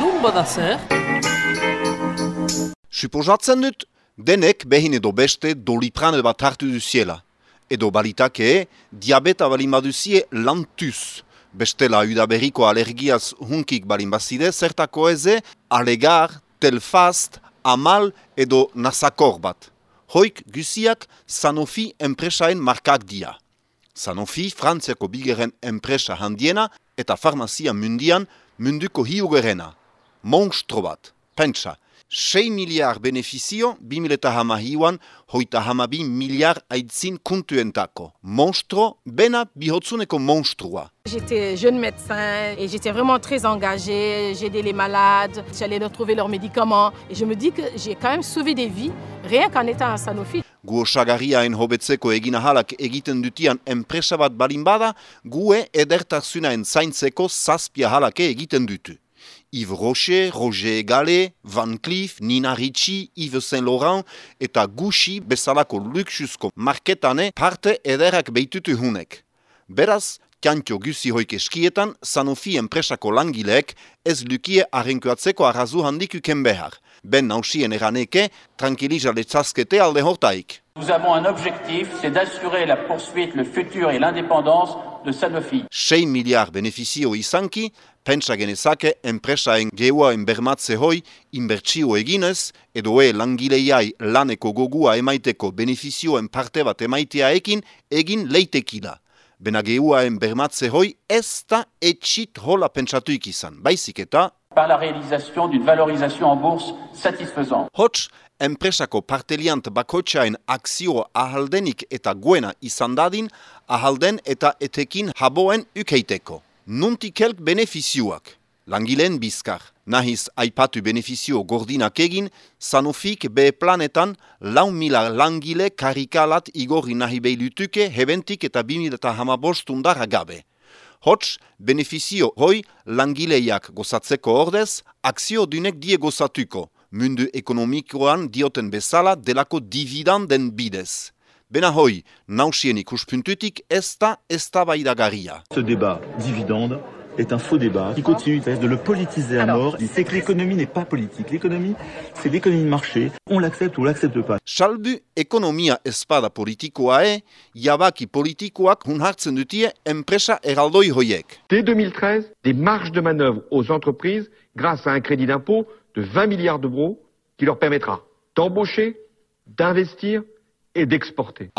Nun bada zer? Suposatzen dut, denek behin edo beste doliprane bat hartu duziela. Edo balitake, diabeta balin baduzie lantuz. Bestela udaberriko alergiaz hunkik balin bazide, zertako eze, alegar, telfast, amal edo nasakor bat. Hoik guziak Sanofi enpresaen markak dia. Sanofi, Frantziako bigeren enpresa handiena eta farmazia mundian munduko hiugerena. Monstro bat, pentsa, 6 miliar benefizio 2000 hama hiuan hoita hama bi miliar aitzin kuntuentako. Monstro, bena bihotzuneko monstrua. J'étais jeune médecin et j'étais vraiment très engagée. J'aidais les malades, j'allais leur trouver leurs médicaments. Et je me dis que j'ai quand même sauvé des vies, rien qu'en étant à Sanofi. Gu osagarriaen hobetzeko egin ahalak egiten dutian enpresa bat balin bada, gue edertasunaen zaintzeko zazpia halake egiten dutu. Yves Rocher, Roger Gale, Van Cleef, Nina Ricci, Yves Saint Laurent eta Gucci bezalako luxusko marketane parte ederak beitutu hunek. Beraz, kantio guzi hoik eskietan, Sanofi enpresako langileek ez lukie arrenkoatzeko arrazu handik uken behar. Ben nausien eraneke, tranquiliza letzazkete alde hortaik. Nous avons un objectif, c'est d'assurer la poursuite, le futur et l'indépendance de Sanofi. 6 miliar benefizio izanki, pentsa genezake enpresaen gehuaen bermatze hoi inbertsio eginez, edo e langileiai laneko gogua emaiteko benefizioen parte bat emaiteaekin egin leitekila. Bena gehuaen bermatze hoi ez da etxit hola pentsatuik izan, baizik eta par la réalisation d'une valorisation en bourse satisfaisante. Hots, enpresako parteliant bakotxaen akzio ahaldenik eta guena izan dadin, ahalden eta etekin haboen ukeiteko. Nuntik elk benefizioak. Langileen bizkar. Nahiz aipatu benefizio gordinak egin, Sanofik be planetan lau mila langile karikalat igorri nahi behilutuke hebentik eta bimil eta hamabostundara gabe. Hots, benefizio hoi langileiak gozatzeko ordez, akzio dunek die gozatuko, mundu ekonomikoan dioten bezala delako dividenden bidez. Bena hoi, nausien ikuspuntutik ez da ez. Ce débat dividende est un faux débat qui continue de le politiser à mort. C'est que l'économie n'est pas politique. L'économie, c'est l'économie de marché. On l'accepte ou on l'accepte pas. Salbu ekonomia espada politikoa e, jabaki politikoak hun hartzen dutie enpresa eraldoi hoiek. Dès 2013, des marges de manœuvre aux entreprises grâce à un crédit d'impôt de 20 milliards d'euros qui leur permettra d'embaucher, d'investir et d'exporter.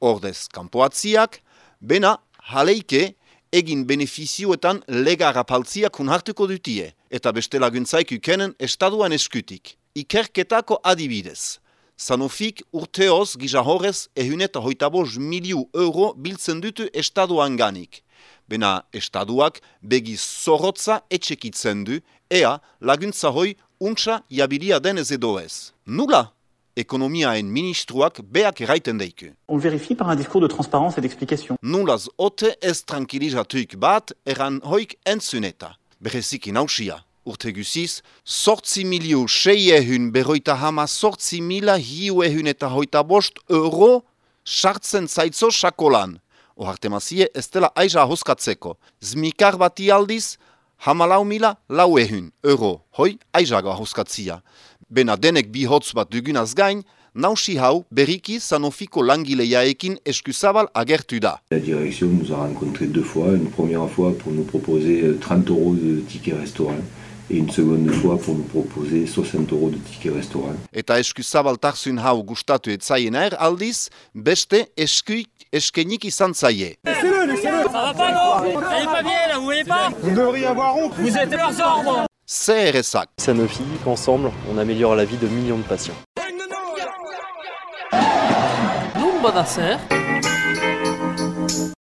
Ordez kanpoatziak, bena jaleike egin benefizioetan lega rapaltziak hun hartuko dutie, eta beste laguntzaik ukenen estaduan eskutik. Ikerketako adibidez. Sanofik urteoz gizahorez ehun eta hoita bost miliu euro biltzen dutu estaduan ganik. Bena estaduak begi zorrotza etxekitzen du, ea laguntza hoi untsa jabilia denez edo ez. Nula, ekonomiaen ministruak beak eraiten deiku. On le vérifie par un discours de transparence et d'explication. Nulaz ote ez tranquilizatuik bat eran hoik entzuneta. Bereziki nausia. Urte guziz, sortzi milio seiehun berroita hama sortzi mila hiuehun eta hoita bost euro sartzen zaitzo sakolan. Ohartemazie ez dela aiza hoskatzeko. Zmikar bati aldiz, hama lau mila lauehun euro. Hoi aizaga hoskatzia. Bena denek bi hotz bat dugunaz gain, nausi hau beriki Sanofiko langileiaekin eskuzabal agertu da. La direction nous a rencontrés deux fois, une première fois pour nous proposer euh, 30 euros de ticket restaurant et une seconde fois pour nous proposer 60 euros de ticket restaurant. Eta eskuzabaltarzun hau gustatu etzaien er, aldiz, beste eskuik eskenik izan zaie. Ça va pas non Elle est pas bien là, vous voyez pas Vous devriez avoir honte Vous êtes leurs ordres Ezak. Sanofi, ensemble, on améliore la vie de millions de patients. Zer?